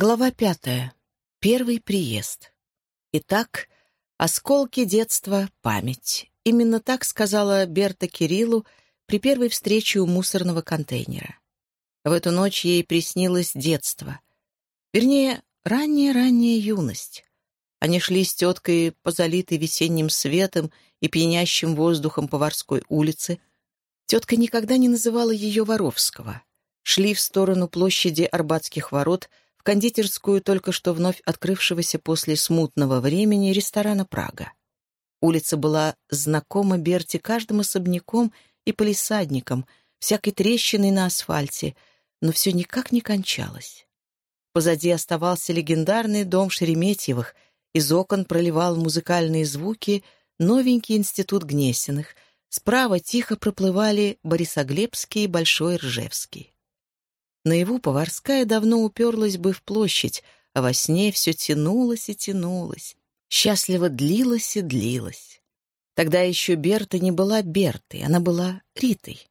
Глава пятая. Первый приезд. Итак, осколки детства — память. Именно так сказала Берта Кириллу при первой встрече у мусорного контейнера. В эту ночь ей приснилось детство. Вернее, ранняя-ранняя юность. Они шли с теткой по залитой весенним светом и пьянящим воздухом поварской улице. Тетка никогда не называла ее Воровского. Шли в сторону площади Арбатских ворот — кондитерскую только что вновь открывшегося после смутного времени ресторана «Прага». Улица была знакома Берти каждым особняком и полисадником, всякой трещиной на асфальте, но все никак не кончалось. Позади оставался легендарный дом Шереметьевых, из окон проливал музыкальные звуки новенький институт Гнесиных, справа тихо проплывали Борисоглебский и Большой Ржевский. Наяву поварская давно уперлась бы в площадь, а во сне все тянулось и тянулось. Счастливо длилось и длилось. Тогда еще Берта не была Бертой, она была Ритой.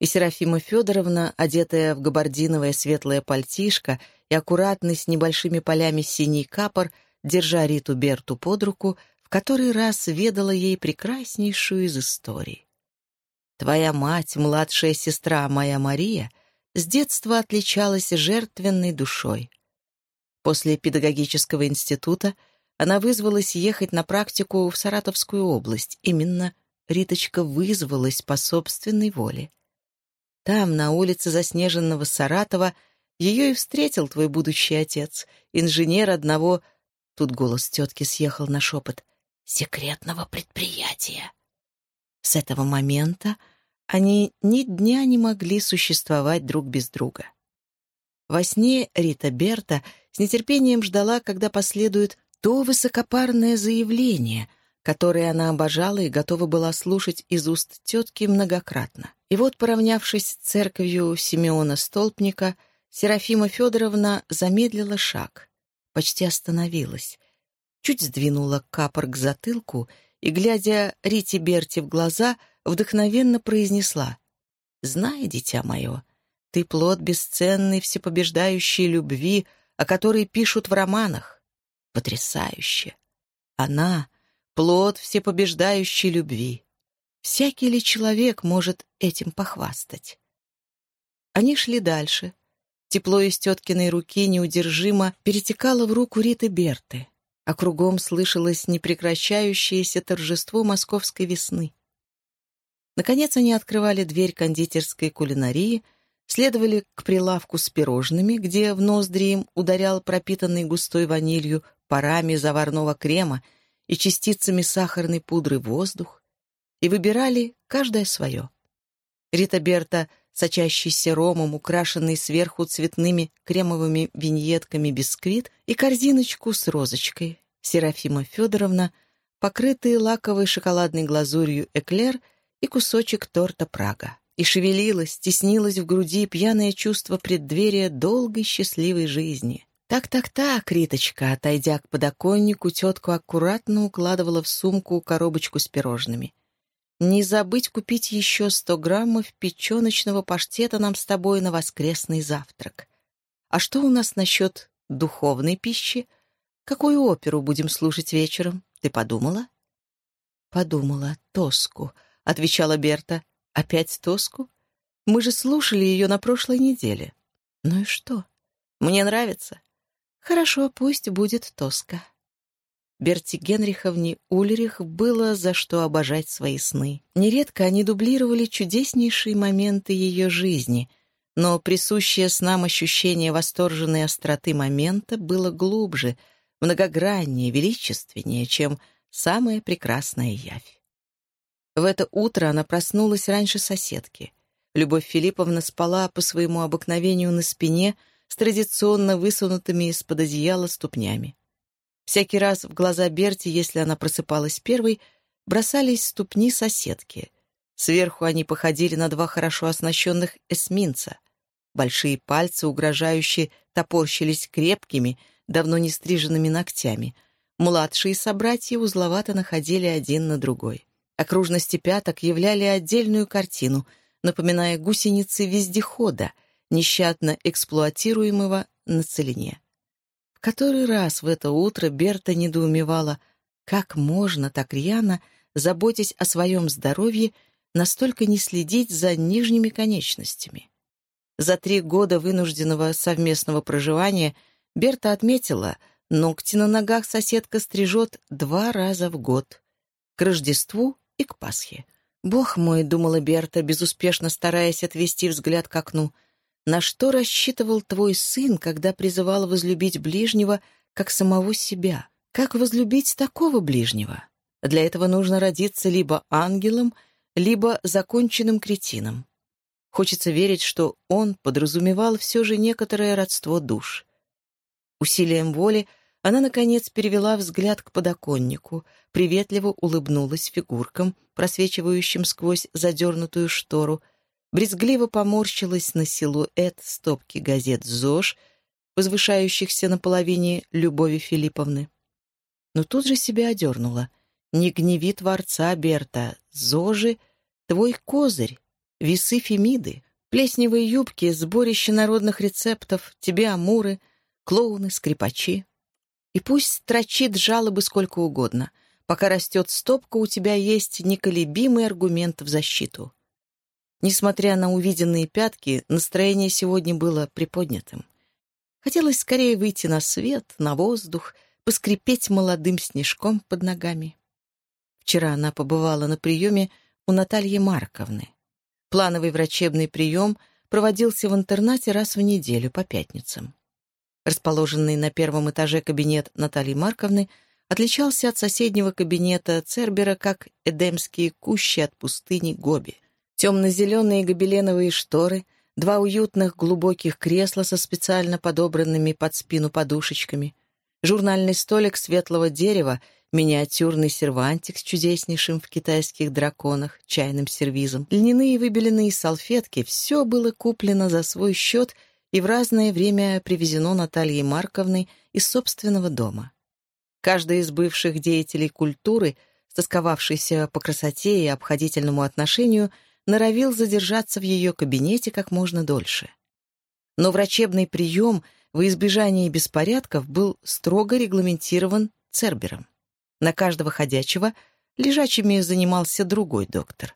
И Серафима Федоровна, одетая в габардиновое светлое пальтишко и аккуратный с небольшими полями синий капор, держа Риту Берту под руку, в который раз ведала ей прекраснейшую из историй. «Твоя мать, младшая сестра моя Мария — с детства отличалась жертвенной душой. После педагогического института она вызвалась ехать на практику в Саратовскую область. Именно Риточка вызвалась по собственной воле. Там, на улице заснеженного Саратова, ее и встретил твой будущий отец, инженер одного... Тут голос тетки съехал на шепот. «Секретного предприятия». С этого момента они ни дня не могли существовать друг без друга. Во сне Рита Берта с нетерпением ждала, когда последует то высокопарное заявление, которое она обожала и готова была слушать из уст тетки многократно. И вот, поравнявшись с церковью Симеона Столпника, Серафима Федоровна замедлила шаг, почти остановилась, чуть сдвинула капор к затылку и, глядя Рите Берти в глаза, — вдохновенно произнесла. «Знай, дитя мое, ты плод бесценной всепобеждающей любви, о которой пишут в романах. Потрясающе! Она — плод всепобеждающей любви. Всякий ли человек может этим похвастать?» Они шли дальше. Тепло из теткиной руки неудержимо перетекало в руку Риты Берты, а кругом слышалось непрекращающееся торжество московской весны. Наконец они открывали дверь кондитерской кулинарии, следовали к прилавку с пирожными, где в ноздри им ударял пропитанный густой ванилью парами заварного крема и частицами сахарной пудры воздух, и выбирали каждое свое. Рита Берта, сочащийся ромом, украшенный сверху цветными кремовыми виньетками бисквит и корзиночку с розочкой. Серафима Федоровна, покрытые лаковой шоколадной глазурью эклер — и кусочек торта Прага. И шевелилось, теснилось в груди пьяное чувство преддверия долгой счастливой жизни. «Так-так-так, Риточка», отойдя к подоконнику, тетку аккуратно укладывала в сумку коробочку с пирожными. «Не забыть купить еще сто граммов печеночного паштета нам с тобой на воскресный завтрак. А что у нас насчет духовной пищи? Какую оперу будем слушать вечером? Ты подумала?» «Подумала. Тоску», — отвечала Берта. «Опять тоску? Мы же слушали ее на прошлой неделе». «Ну и что? Мне нравится». «Хорошо, пусть будет тоска». Берти Генриховне Ульрих было за что обожать свои сны. Нередко они дублировали чудеснейшие моменты ее жизни, но присущее снам ощущение восторженной остроты момента было глубже, многограннее, величественнее, чем самая прекрасная явь. В это утро она проснулась раньше соседки. Любовь Филипповна спала по своему обыкновению на спине с традиционно высунутыми из-под одеяла ступнями. Всякий раз в глаза Берти, если она просыпалась первой, бросались ступни соседки. Сверху они походили на два хорошо оснащенных эсминца. Большие пальцы, угрожающие, топорщились крепкими, давно не стриженными ногтями. Младшие собратья узловато находили один на другой. Окружности пяток являли отдельную картину, напоминая гусеницы вездехода, нещадно эксплуатируемого на целине. который раз в это утро Берта недоумевала, как можно так рьяно, заботясь о своем здоровье, настолько не следить за нижними конечностями. За три года вынужденного совместного проживания Берта отметила, ногти на ногах соседка стрижет два раза в год — к Рождеству и к Пасхе. «Бог мой», — думала Берта, безуспешно стараясь отвести взгляд к окну, «на что рассчитывал твой сын, когда призывал возлюбить ближнего, как самого себя? Как возлюбить такого ближнего? Для этого нужно родиться либо ангелом, либо законченным кретином. Хочется верить, что он подразумевал все же некоторое родство душ. Усилием воли она, наконец, перевела взгляд к подоконнику, приветливо улыбнулась фигуркам, просвечивающим сквозь задернутую штору, брезгливо поморщилась на силуэт стопки газет «ЗОЖ», возвышающихся на половине Любови Филипповны. Но тут же себя одернула. «Не гневи Творца, Берта, ЗОЖи — твой козырь, весы Фемиды, плесневые юбки, сборище народных рецептов, тебе амуры, клоуны, скрипачи. И пусть строчит жалобы сколько угодно. Пока растет стопка, у тебя есть неколебимый аргумент в защиту. Несмотря на увиденные пятки, настроение сегодня было приподнятым. Хотелось скорее выйти на свет, на воздух, поскрипеть молодым снежком под ногами. Вчера она побывала на приеме у Натальи Марковны. Плановый врачебный прием проводился в интернате раз в неделю по пятницам. Расположенный на первом этаже кабинет Натальи Марковны отличался от соседнего кабинета Цербера как эдемские кущи от пустыни Гоби. Темно-зеленые гобеленовые шторы, два уютных глубоких кресла со специально подобранными под спину подушечками, журнальный столик светлого дерева, миниатюрный сервантик с чудеснейшим в китайских драконах чайным сервизом, льняные выбеленные салфетки — все было куплено за свой счет — и в разное время привезено Натальей Марковной из собственного дома. Каждый из бывших деятелей культуры, стосковавшийся по красоте и обходительному отношению, норовил задержаться в ее кабинете как можно дольше. Но врачебный прием во избежание беспорядков был строго регламентирован Цербером. На каждого ходячего лежачими занимался другой доктор.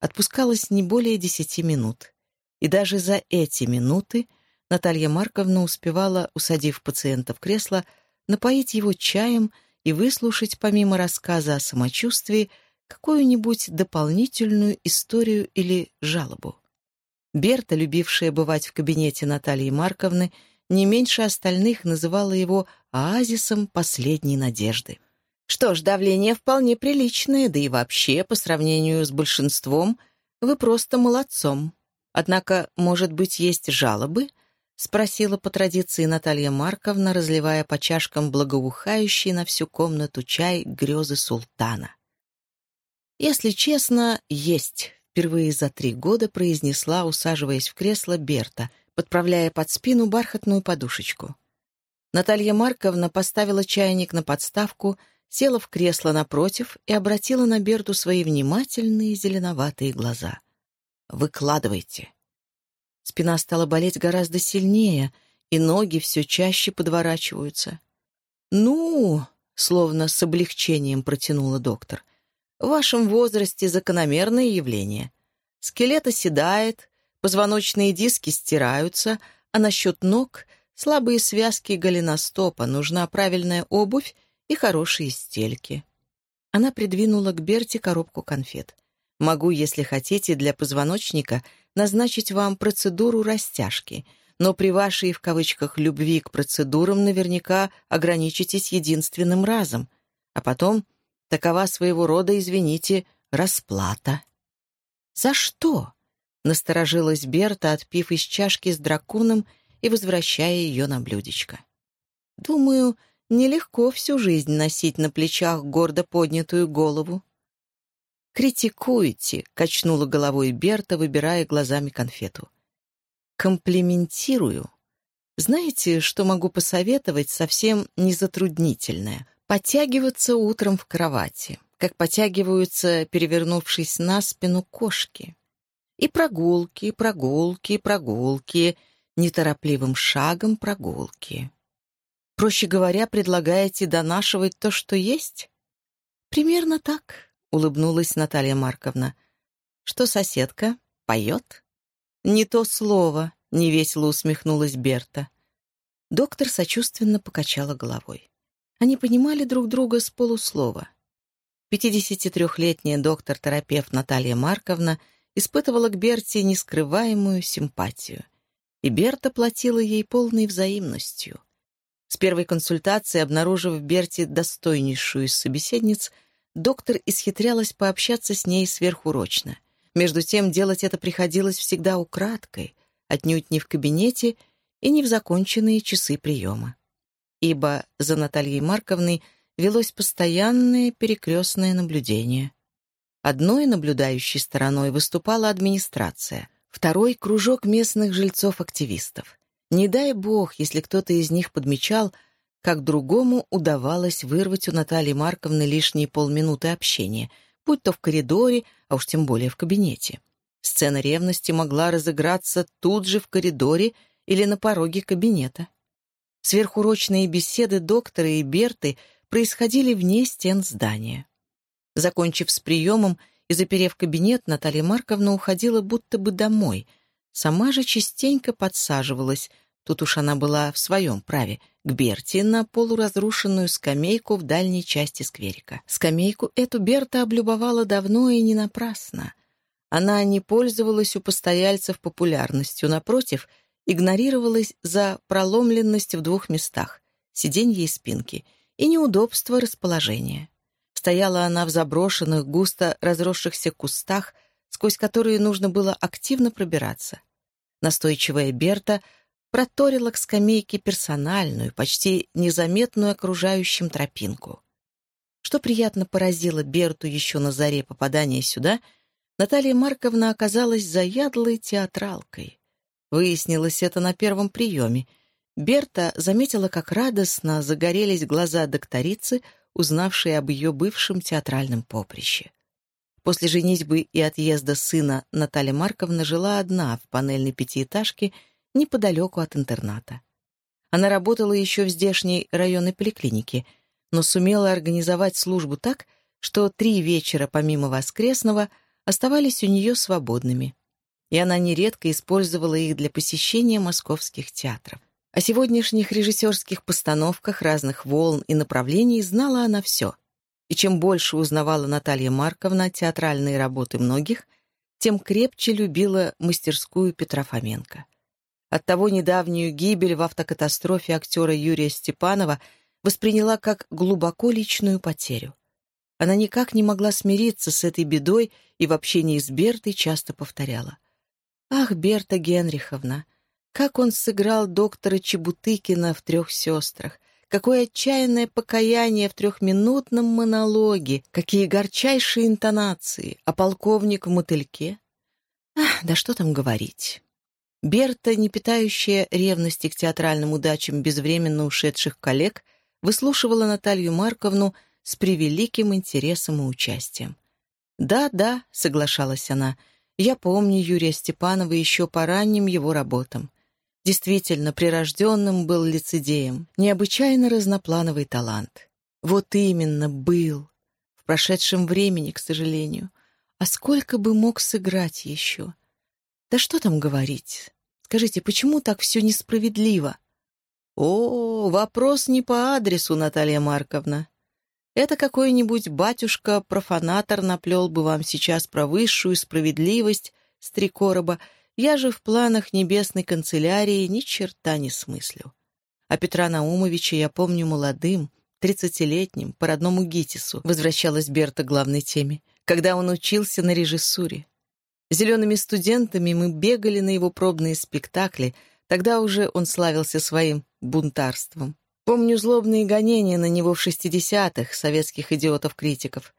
Отпускалось не более десяти минут. И даже за эти минуты Наталья Марковна успевала, усадив пациента в кресло, напоить его чаем и выслушать, помимо рассказа о самочувствии, какую-нибудь дополнительную историю или жалобу. Берта, любившая бывать в кабинете Натальи Марковны, не меньше остальных называла его оазисом последней надежды. Что ж, давление вполне приличное, да и вообще, по сравнению с большинством, вы просто молодцом. Однако, может быть, есть жалобы —— спросила по традиции Наталья Марковна, разливая по чашкам благоухающий на всю комнату чай грезы султана. «Если честно, есть», — впервые за три года произнесла, усаживаясь в кресло Берта, подправляя под спину бархатную подушечку. Наталья Марковна поставила чайник на подставку, села в кресло напротив и обратила на Берту свои внимательные зеленоватые глаза. «Выкладывайте». Спина стала болеть гораздо сильнее, и ноги все чаще подворачиваются. «Ну...» — словно с облегчением протянула доктор. «В вашем возрасте закономерное явление. Скелет оседает, позвоночные диски стираются, а насчет ног — слабые связки голеностопа, нужна правильная обувь и хорошие стельки». Она придвинула к Берте коробку конфет. «Могу, если хотите, для позвоночника — назначить вам процедуру растяжки, но при вашей, в кавычках, любви к процедурам наверняка ограничитесь единственным разом, а потом такова своего рода, извините, расплата. «За что?» — насторожилась Берта, отпив из чашки с драконом и возвращая ее на блюдечко. «Думаю, нелегко всю жизнь носить на плечах гордо поднятую голову. «Критикуете», — качнула головой Берта, выбирая глазами конфету. «Комплиментирую. Знаете, что могу посоветовать совсем незатруднительное? Подтягиваться утром в кровати, как подтягиваются, перевернувшись на спину кошки. И прогулки, прогулки, прогулки, неторопливым шагом прогулки. Проще говоря, предлагаете донашивать то, что есть? Примерно так, улыбнулась Наталья Марковна. Что соседка? Поет? Не то слово, невесело усмехнулась Берта. Доктор сочувственно покачала головой. Они понимали друг друга с полуслова. 53-летняя доктор-терапевт Наталья Марковна испытывала к Берте нескрываемую симпатию. И Берта платила ей полной взаимностью. С первой консультации, обнаружив в Берте достойнейшую из собеседниц, доктор исхитрялась пообщаться с ней сверхурочно. Между тем, делать это приходилось всегда украдкой, отнюдь не в кабинете и не в законченные часы приема. Ибо за Натальей Марковной велось постоянное перекрестное наблюдение. Одной наблюдающей стороной выступала администрация, второй — кружок местных жильцов-активистов. Не дай бог, если кто-то из них подмечал, как другому удавалось вырвать у Натальи Марковны лишние полминуты общения, будь то в коридоре, а уж тем более в кабинете. Сцена ревности могла разыграться тут же в коридоре или на пороге кабинета. Сверхурочные беседы доктора и Берты происходили вне стен здания. Закончив с приемом и заперев кабинет, Наталья Марковна уходила будто бы домой. Сама же частенько подсаживалась, тут уж она была в своем праве, к Берте на полуразрушенную скамейку в дальней части скверика. Скамейку эту Берта облюбовала давно и не напрасно. Она не пользовалась у постояльцев популярностью, напротив, игнорировалась за проломленность в двух местах — сиденье и спинки — и неудобство расположения. Стояла она в заброшенных, густо разросшихся кустах, сквозь которые нужно было активно пробираться. Настойчивая Берта проторила к скамейке персональную, почти незаметную окружающим тропинку. Что приятно поразило Берту еще на заре попадания сюда, Наталья Марковна оказалась заядлой театралкой. Выяснилось это на первом приеме — Берта заметила, как радостно загорелись глаза докторицы, узнавшей об ее бывшем театральном поприще. После женитьбы и отъезда сына Наталья Марковна жила одна в панельной пятиэтажке неподалеку от интерната. Она работала еще в здешней районной поликлинике, но сумела организовать службу так, что три вечера помимо воскресного оставались у нее свободными, и она нередко использовала их для посещения московских театров. О сегодняшних режиссерских постановках разных волн и направлений знала она все. И чем больше узнавала Наталья Марковна театральные работы многих, тем крепче любила мастерскую Петра Фоменко. Оттого недавнюю гибель в автокатастрофе актера Юрия Степанова восприняла как глубоко личную потерю. Она никак не могла смириться с этой бедой и в общении с Бертой часто повторяла. «Ах, Берта Генриховна, как он сыграл доктора Чебутыкина в «Трех сестрах», Какое отчаянное покаяние в трехминутном монологе, какие горчайшие интонации, а полковник в мотыльке. Ах, да что там говорить. Берта, не питающая ревности к театральным удачам безвременно ушедших коллег, выслушивала Наталью Марковну с превеликим интересом и участием. «Да-да», — соглашалась она, — «я помню Юрия Степанова еще по ранним его работам. Действительно, прирожденным был лицедеем, необычайно разноплановый талант. Вот именно, был. В прошедшем времени, к сожалению. А сколько бы мог сыграть еще? Да что там говорить? Скажите, почему так все несправедливо? О, вопрос не по адресу, Наталья Марковна. Это какой-нибудь батюшка-профанатор наплел бы вам сейчас про высшую справедливость с три короба я же в планах небесной канцелярии ни черта не смыслю. А Петра Наумовича я помню молодым, тридцатилетним, по родному ГИТИСу, возвращалась Берта к главной теме, когда он учился на режиссуре. Зелеными студентами мы бегали на его пробные спектакли, тогда уже он славился своим бунтарством. Помню злобные гонения на него в шестидесятых советских идиотов-критиков.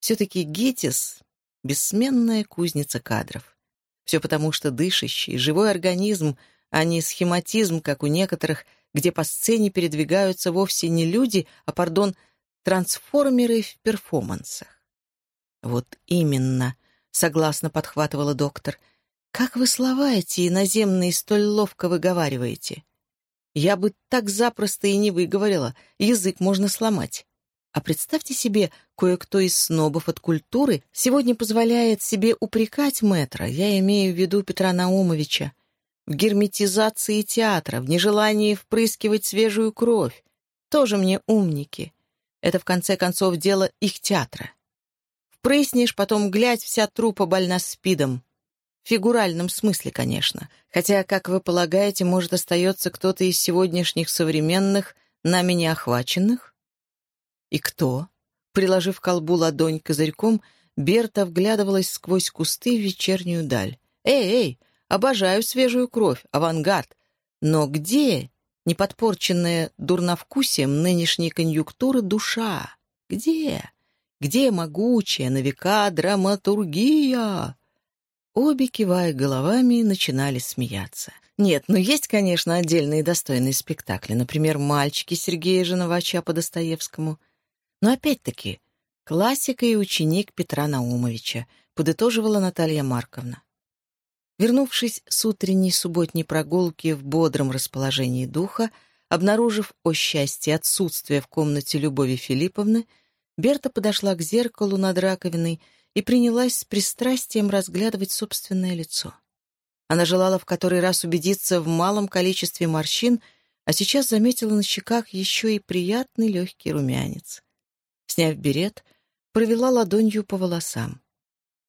Все-таки ГИТИС — бессменная кузница кадров. Все потому, что дышащий, живой организм, а не схематизм, как у некоторых, где по сцене передвигаются вовсе не люди, а, пардон, трансформеры в перформансах. «Вот именно», — согласно подхватывала доктор, — «как вы слова эти иноземные столь ловко выговариваете?» Я бы так запросто и не выговорила, язык можно сломать. А представьте себе, кое-кто из снобов от культуры сегодня позволяет себе упрекать мэтра, я имею в виду Петра Наумовича, в герметизации театра, в нежелании впрыскивать свежую кровь. Тоже мне умники. Это, в конце концов, дело их театра. Впрыснешь, потом, глядь, вся трупа больна спидом. В фигуральном смысле, конечно. Хотя, как вы полагаете, может, остается кто-то из сегодняшних современных, нами не охваченных? И кто? Приложив колбу ладонь козырьком, Берта вглядывалась сквозь кусты в вечернюю даль. «Эй, эй, обожаю свежую кровь, авангард. Но где неподпорченная дурновкусием нынешней конъюнктуры душа? Где? Где могучая на века драматургия?» Обе, кивая головами, начинали смеяться. Нет, ну есть, конечно, отдельные достойные спектакли. Например, «Мальчики» Сергея Женовача по Достоевскому. Но опять-таки, классика и ученик Петра Наумовича, подытоживала Наталья Марковна. Вернувшись с утренней субботней прогулки в бодром расположении духа, обнаружив, о счастье, отсутствие в комнате Любови Филипповны, Берта подошла к зеркалу над раковиной и принялась с пристрастием разглядывать собственное лицо. Она желала в который раз убедиться в малом количестве морщин, а сейчас заметила на щеках еще и приятный легкий румянец. Сняв берет, провела ладонью по волосам.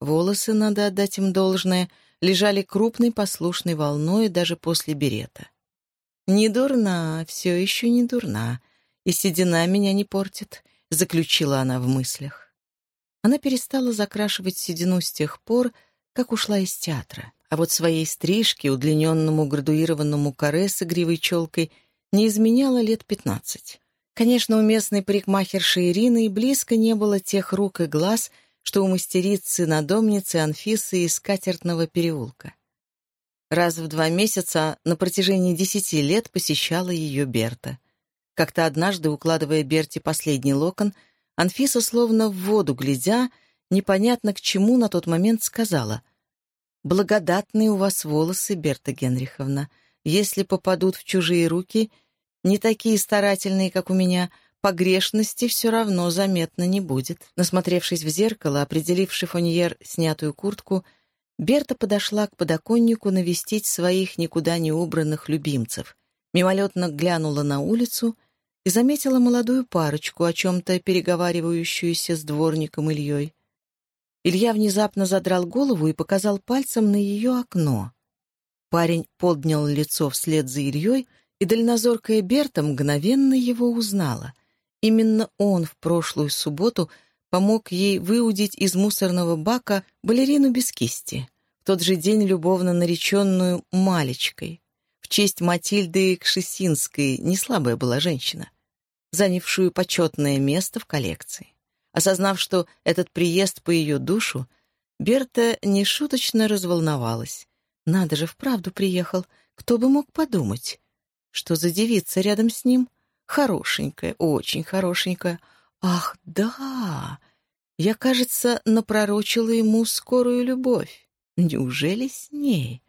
Волосы, надо отдать им должное, лежали крупной послушной волной даже после берета. «Не дурна, все еще не дурна, и седина меня не портит», — заключила она в мыслях. Она перестала закрашивать седину с тех пор, как ушла из театра. А вот своей стрижке, удлиненному градуированному каре с игривой челкой, не изменяла лет пятнадцать. Конечно, у местной парикмахерши Ирины и близко не было тех рук и глаз, что у мастерицы-надомницы Анфисы из скатертного переулка. Раз в два месяца на протяжении десяти лет посещала ее Берта. Как-то однажды, укладывая Берте последний локон — Анфиса, словно в воду глядя, непонятно к чему на тот момент сказала. «Благодатные у вас волосы, Берта Генриховна. Если попадут в чужие руки, не такие старательные, как у меня, погрешности все равно заметно не будет». Насмотревшись в зеркало, определив шифоньер снятую куртку, Берта подошла к подоконнику навестить своих никуда не убранных любимцев. Мимолетно глянула на улицу — заметила молодую парочку, о чем-то переговаривающуюся с дворником Ильей. Илья внезапно задрал голову и показал пальцем на ее окно. Парень поднял лицо вслед за Ильей, и дальнозоркая Берта мгновенно его узнала. Именно он в прошлую субботу помог ей выудить из мусорного бака балерину без кисти, в тот же день любовно нареченную Малечкой честь Матильды Кшесинской, не слабая была женщина, занявшую почетное место в коллекции. Осознав, что этот приезд по ее душу, Берта нешуточно разволновалась. Надо же, вправду приехал. Кто бы мог подумать? Что за девица рядом с ним? Хорошенькая, очень хорошенькая. Ах, да! Я, кажется, напророчила ему скорую любовь. Неужели с ней?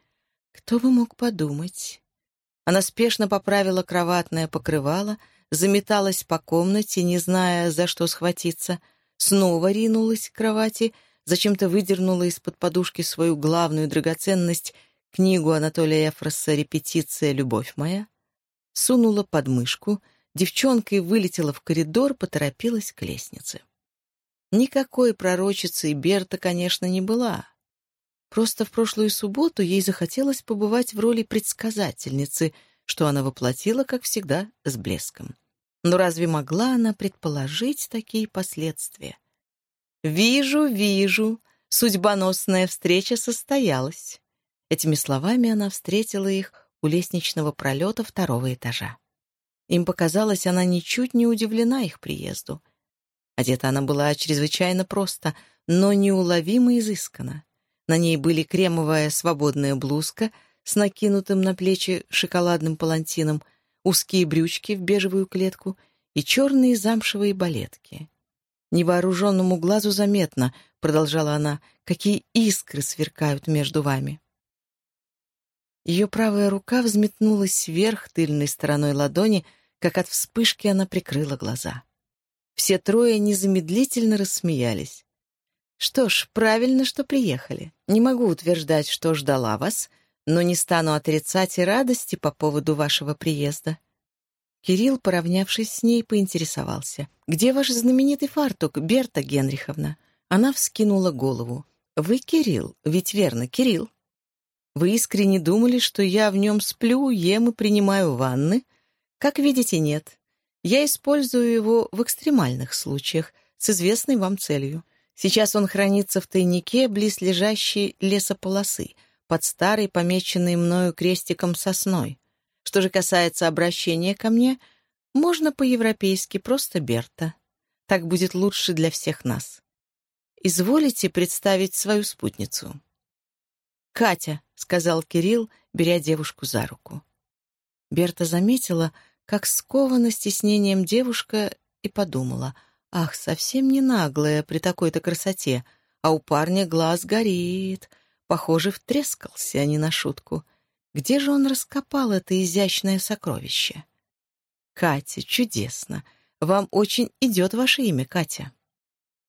Кто бы мог подумать? Она спешно поправила кроватное покрывало, заметалась по комнате, не зная, за что схватиться, снова ринулась к кровати, зачем-то выдернула из-под подушки свою главную драгоценность книгу Анатолия Эфроса «Репетиция. Любовь моя», сунула под мышку, девчонкой вылетела в коридор, поторопилась к лестнице. Никакой пророчицей Берта, конечно, не была. Просто в прошлую субботу ей захотелось побывать в роли предсказательницы, что она воплотила, как всегда, с блеском. Но разве могла она предположить такие последствия? «Вижу, вижу, судьбоносная встреча состоялась». Этими словами она встретила их у лестничного пролета второго этажа. Им показалось, она ничуть не удивлена их приезду. Одета она была чрезвычайно просто, но неуловимо изысканно. На ней были кремовая свободная блузка с накинутым на плечи шоколадным палантином, узкие брючки в бежевую клетку и черные замшевые балетки. «Невооруженному глазу заметно», — продолжала она, — «какие искры сверкают между вами». Ее правая рука взметнулась вверх тыльной стороной ладони, как от вспышки она прикрыла глаза. Все трое незамедлительно рассмеялись. «Что ж, правильно, что приехали. Не могу утверждать, что ждала вас, но не стану отрицать и радости по поводу вашего приезда». Кирилл, поравнявшись с ней, поинтересовался. «Где ваш знаменитый фартук, Берта Генриховна?» Она вскинула голову. «Вы Кирилл, ведь верно, Кирилл. Вы искренне думали, что я в нем сплю, ем и принимаю ванны? Как видите, нет. Я использую его в экстремальных случаях, с известной вам целью. Сейчас он хранится в тайнике близ лежащей лесополосы, под старой, помеченной мною крестиком сосной. Что же касается обращения ко мне, можно по-европейски просто Берта. Так будет лучше для всех нас. Изволите представить свою спутницу?» «Катя», — сказал Кирилл, беря девушку за руку. Берта заметила, как скована стеснением девушка, и подумала, ах, совсем не наглая при такой-то красоте, а у парня глаз горит, похоже, втрескался, а не на шутку. Где же он раскопал это изящное сокровище? «Катя, чудесно! Вам очень идет ваше имя, Катя!»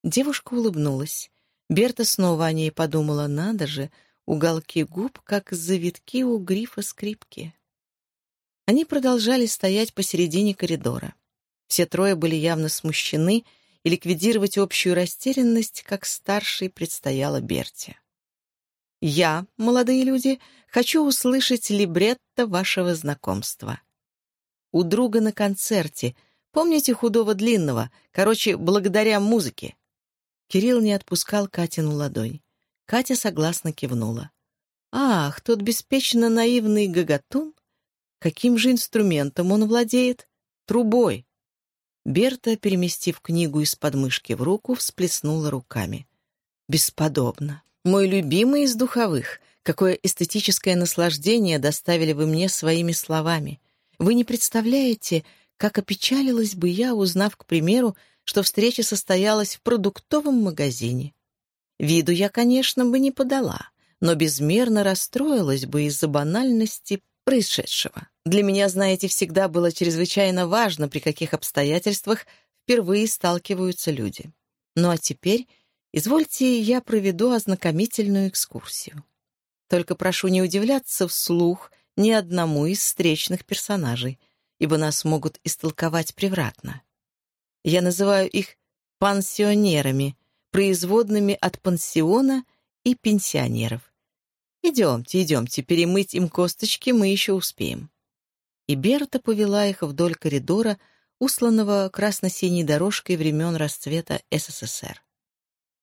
Девушка улыбнулась. Берта снова о ней подумала, надо же, уголки губ, как завитки у грифа скрипки. Они продолжали стоять посередине коридора. Все трое были явно смущены, и ликвидировать общую растерянность, как старший, предстояло Берте. «Я, молодые люди, хочу услышать либретто вашего знакомства. У друга на концерте. Помните худого длинного? Короче, благодаря музыке». Кирилл не отпускал Катину ладонь. Катя согласно кивнула. «Ах, тот беспечно наивный гагатун Каким же инструментом он владеет? Трубой. Берта, переместив книгу из подмышки в руку, всплеснула руками. «Бесподобно. Мой любимый из духовых. Какое эстетическое наслаждение доставили вы мне своими словами. Вы не представляете, как опечалилась бы я, узнав, к примеру, что встреча состоялась в продуктовом магазине. Виду я, конечно, бы не подала, но безмерно расстроилась бы из-за банальности происшедшего. Для меня, знаете, всегда было чрезвычайно важно, при каких обстоятельствах впервые сталкиваются люди. Ну а теперь, извольте, я проведу ознакомительную экскурсию. Только прошу не удивляться вслух ни одному из встречных персонажей, ибо нас могут истолковать превратно. Я называю их пансионерами, производными от пансиона и пенсионеров. «Идемте, идемте, перемыть им косточки мы еще успеем». И Берта повела их вдоль коридора, усланного красно-синей дорожкой времен расцвета СССР.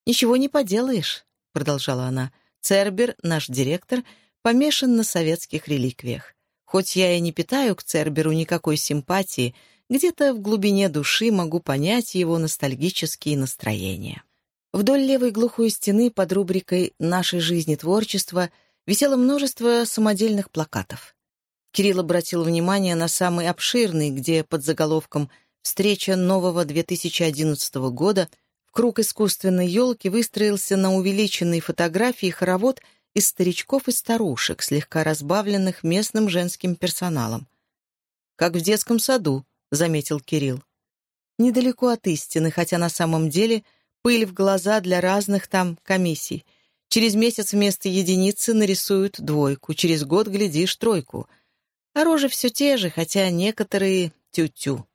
«Ничего не поделаешь», — продолжала она. «Цербер, наш директор, помешан на советских реликвиях. Хоть я и не питаю к Церберу никакой симпатии, где-то в глубине души могу понять его ностальгические настроения». Вдоль левой глухой стены под рубрикой «Нашей жизни творчество» висело множество самодельных плакатов. Кирилл обратил внимание на самый обширный, где под заголовком «Встреча нового 2011 года» в круг искусственной елки выстроился на увеличенной фотографии хоровод из старичков и старушек, слегка разбавленных местным женским персоналом. «Как в детском саду», — заметил Кирилл. Недалеко от истины, хотя на самом деле пыль в глаза для разных там комиссий — Через месяц вместо единицы нарисуют двойку, через год, глядишь, тройку. А рожи все те же, хотя некоторые тю-тю.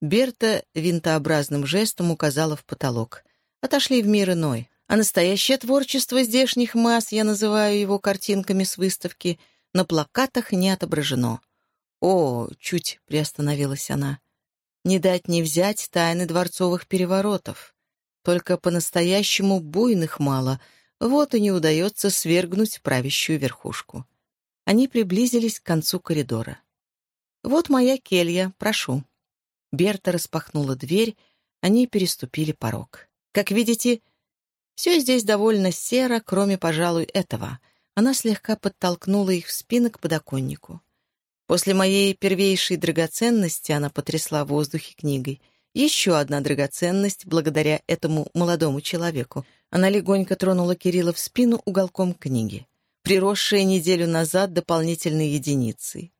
Берта винтообразным жестом указала в потолок. Отошли в мир иной. А настоящее творчество здешних масс, я называю его картинками с выставки, на плакатах не отображено. «О!» — чуть приостановилась она. «Не дать не взять тайны дворцовых переворотов. Только по-настоящему буйных мало — вот и не удается свергнуть правящую верхушку. Они приблизились к концу коридора. «Вот моя келья, прошу». Берта распахнула дверь, они переступили порог. «Как видите, все здесь довольно серо, кроме, пожалуй, этого». Она слегка подтолкнула их в спины к подоконнику. После моей первейшей драгоценности она потрясла в воздухе книгой. Еще одна драгоценность благодаря этому молодому человеку — она легонько тронула Кирилла в спину уголком книги. приросшая неделю назад дополнительной единицей.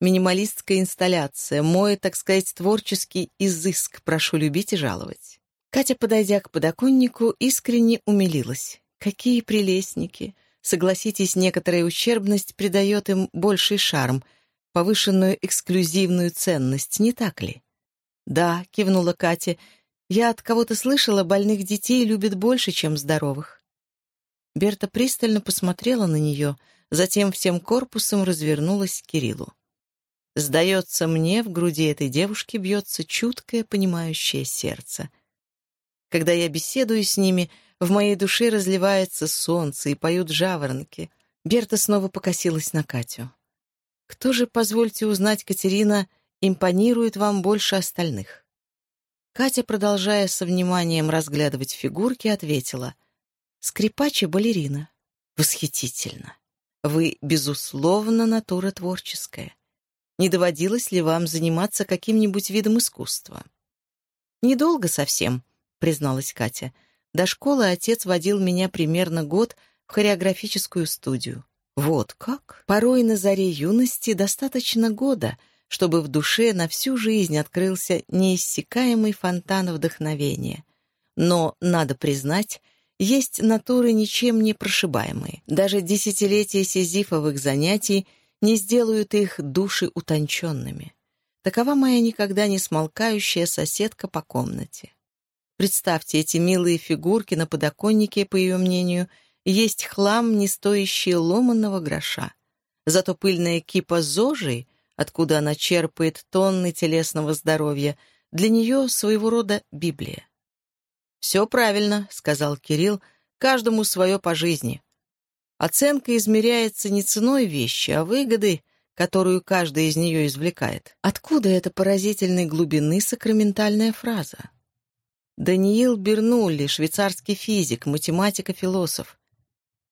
Минималистская инсталляция, мой, так сказать, творческий изыск, прошу любить и жаловать. Катя, подойдя к подоконнику, искренне умилилась. Какие прелестники! Согласитесь, некоторая ущербность придает им больший шарм, повышенную эксклюзивную ценность, не так ли? «Да», — кивнула Катя, — «я от кого-то слышала, больных детей любят больше, чем здоровых». Берта пристально посмотрела на нее, затем всем корпусом развернулась к Кириллу. Сдается мне, в груди этой девушки бьется чуткое, понимающее сердце. Когда я беседую с ними, в моей душе разливается солнце и поют жаворонки. Берта снова покосилась на Катю. «Кто же, позвольте узнать, Катерина, импонирует вам больше остальных?» Катя, продолжая со вниманием разглядывать фигурки, ответила — Скрипач и балерина. Восхитительно. Вы, безусловно, натура творческая. Не доводилось ли вам заниматься каким-нибудь видом искусства? Недолго совсем, призналась Катя. До школы отец водил меня примерно год в хореографическую студию. Вот как? Порой на заре юности достаточно года, чтобы в душе на всю жизнь открылся неиссякаемый фонтан вдохновения. Но, надо признать, есть натуры ничем не прошибаемые. Даже десятилетия сизифовых занятий не сделают их души утонченными. Такова моя никогда не смолкающая соседка по комнате. Представьте, эти милые фигурки на подоконнике, по ее мнению, есть хлам, не стоящий ломаного гроша. Зато пыльная кипа зожей, откуда она черпает тонны телесного здоровья, для нее своего рода Библия. «Все правильно», — сказал Кирилл, — «каждому свое по жизни. Оценка измеряется не ценой вещи, а выгодой, которую каждый из нее извлекает. Откуда эта поразительной глубины сакраментальная фраза? Даниил Бернулли, швейцарский физик, математик и философ.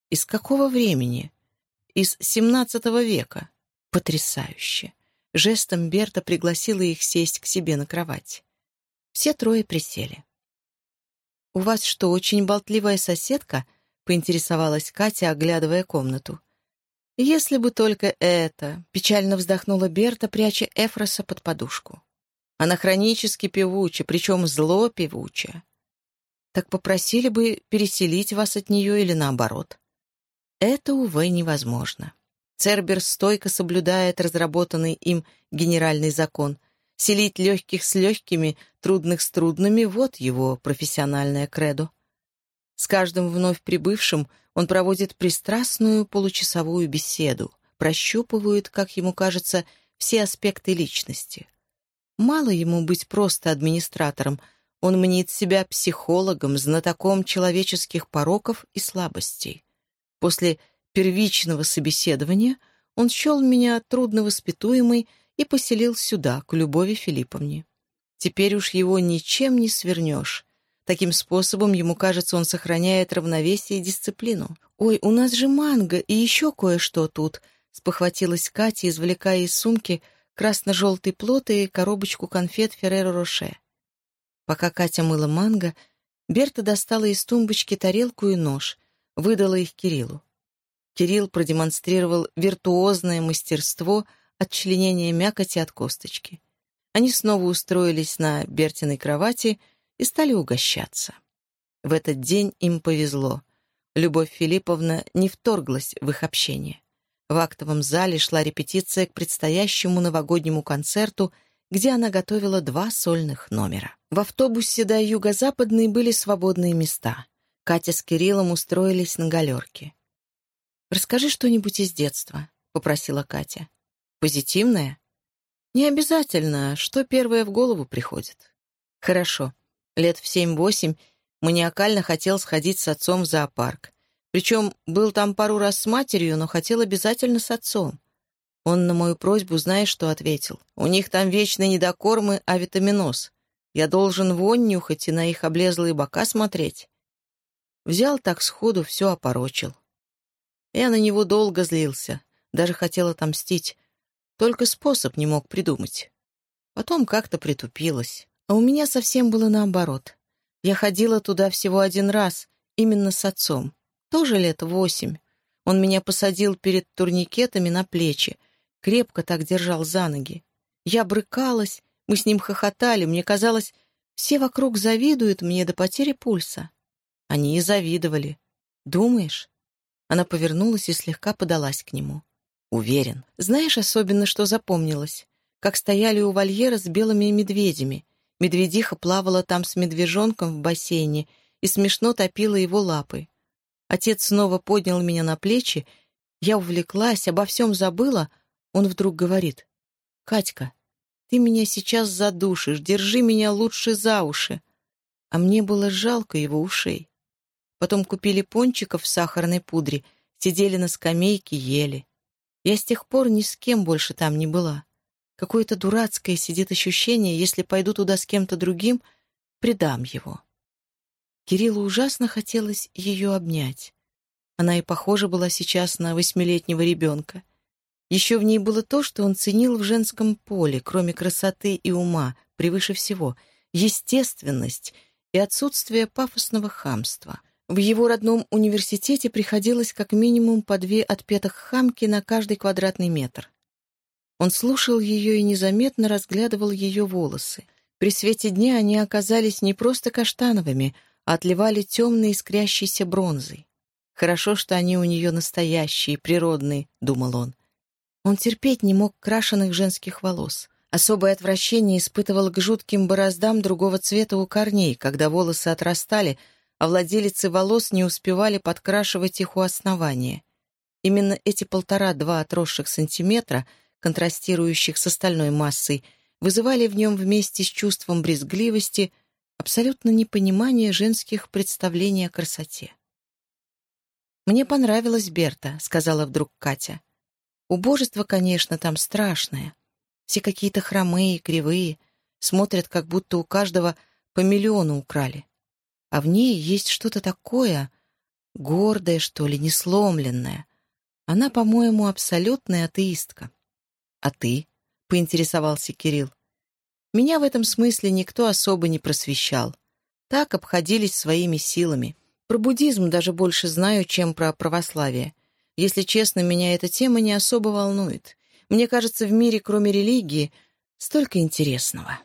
Из какого времени? Из XVII века. Потрясающе. Жестом Берта пригласила их сесть к себе на кровать. Все трое присели. «У вас что, очень болтливая соседка?» — поинтересовалась Катя, оглядывая комнату. «Если бы только это!» — печально вздохнула Берта, пряча Эфроса под подушку. «Она хронически певуча, причем зло певуча. Так попросили бы переселить вас от нее или наоборот. Это, увы, невозможно. Цербер стойко соблюдает разработанный им генеральный закон, Селить легких с легкими, трудных с трудными — вот его профессиональное кредо. С каждым вновь прибывшим он проводит пристрастную получасовую беседу, прощупывает, как ему кажется, все аспекты личности. Мало ему быть просто администратором, он мнит себя психологом, знатоком человеческих пороков и слабостей. После первичного собеседования он счел меня трудновоспитуемой и поселил сюда, к Любови Филипповне. Теперь уж его ничем не свернешь. Таким способом, ему кажется, он сохраняет равновесие и дисциплину. «Ой, у нас же манго и еще кое-что тут», — спохватилась Катя, извлекая из сумки красно-желтый плод и коробочку конфет Ферреро Роше. Пока Катя мыла манго, Берта достала из тумбочки тарелку и нож, выдала их Кириллу. Кирилл продемонстрировал виртуозное мастерство — отчленения мякоти от косточки. Они снова устроились на Бертиной кровати и стали угощаться. В этот день им повезло. Любовь Филипповна не вторглась в их общение. В актовом зале шла репетиция к предстоящему новогоднему концерту, где она готовила два сольных номера. В автобусе до юго-западной были свободные места. Катя с Кириллом устроились на галерке. «Расскажи что-нибудь из детства», — попросила Катя. Позитивное? Не обязательно, что первое в голову приходит. Хорошо. Лет в семь-восемь маниакально хотел сходить с отцом в зоопарк. Причем был там пару раз с матерью, но хотел обязательно с отцом. Он на мою просьбу, знаешь, что ответил? У них там вечные недокормы, а витаминоз. Я должен вонь нюхать и на их облезлые бока смотреть. Взял так сходу, все опорочил. Я на него долго злился, даже хотел отомстить, только способ не мог придумать. Потом как-то притупилась. А у меня совсем было наоборот. Я ходила туда всего один раз, именно с отцом. Тоже лет восемь. Он меня посадил перед турникетами на плечи, крепко так держал за ноги. Я брыкалась, мы с ним хохотали, мне казалось, все вокруг завидуют мне до потери пульса. Они и завидовали. Думаешь? Она повернулась и слегка подалась к нему. Уверен. Знаешь особенно, что запомнилось? Как стояли у вольера с белыми медведями. Медведиха плавала там с медвежонком в бассейне и смешно топила его лапы. Отец снова поднял меня на плечи. Я увлеклась, обо всем забыла. Он вдруг говорит. «Катька, ты меня сейчас задушишь, держи меня лучше за уши». А мне было жалко его ушей. Потом купили пончиков в сахарной пудре, сидели на скамейке, ели. Я с тех пор ни с кем больше там не была. Какое-то дурацкое сидит ощущение, если пойду туда с кем-то другим, предам его. Кириллу ужасно хотелось ее обнять. Она и похожа была сейчас на восьмилетнего ребенка. Еще в ней было то, что он ценил в женском поле, кроме красоты и ума, превыше всего — естественность и отсутствие пафосного хамства. В его родном университете приходилось как минимум по две отпетых хамки на каждый квадратный метр. Он слушал ее и незаметно разглядывал ее волосы. При свете дня они оказались не просто каштановыми — отливали темной искрящейся бронзой. «Хорошо, что они у нее настоящие, природные», — думал он. Он терпеть не мог крашеных женских волос. Особое отвращение испытывал к жутким бороздам другого цвета у корней, когда волосы отрастали, а владелицы волос не успевали подкрашивать их у основания. Именно эти полтора-два отросших сантиметра, контрастирующих с остальной массой, вызывали в нем вместе с чувством брезгливости — абсолютно непонимание женских представлений о красоте. «Мне понравилась Берта», — сказала вдруг Катя. «Убожество, конечно, там страшное. Все какие-то хромые, кривые, смотрят, как будто у каждого по миллиону украли. А в ней есть что-то такое, гордое, что ли, несломленное. Она, по-моему, абсолютная атеистка». «А ты?» — поинтересовался Кирилл. Меня в этом смысле никто особо не просвещал. Так обходились своими силами. Про буддизм даже больше знаю, чем про православие. Если честно, меня эта тема не особо волнует. Мне кажется, в мире, кроме религии, столько интересного.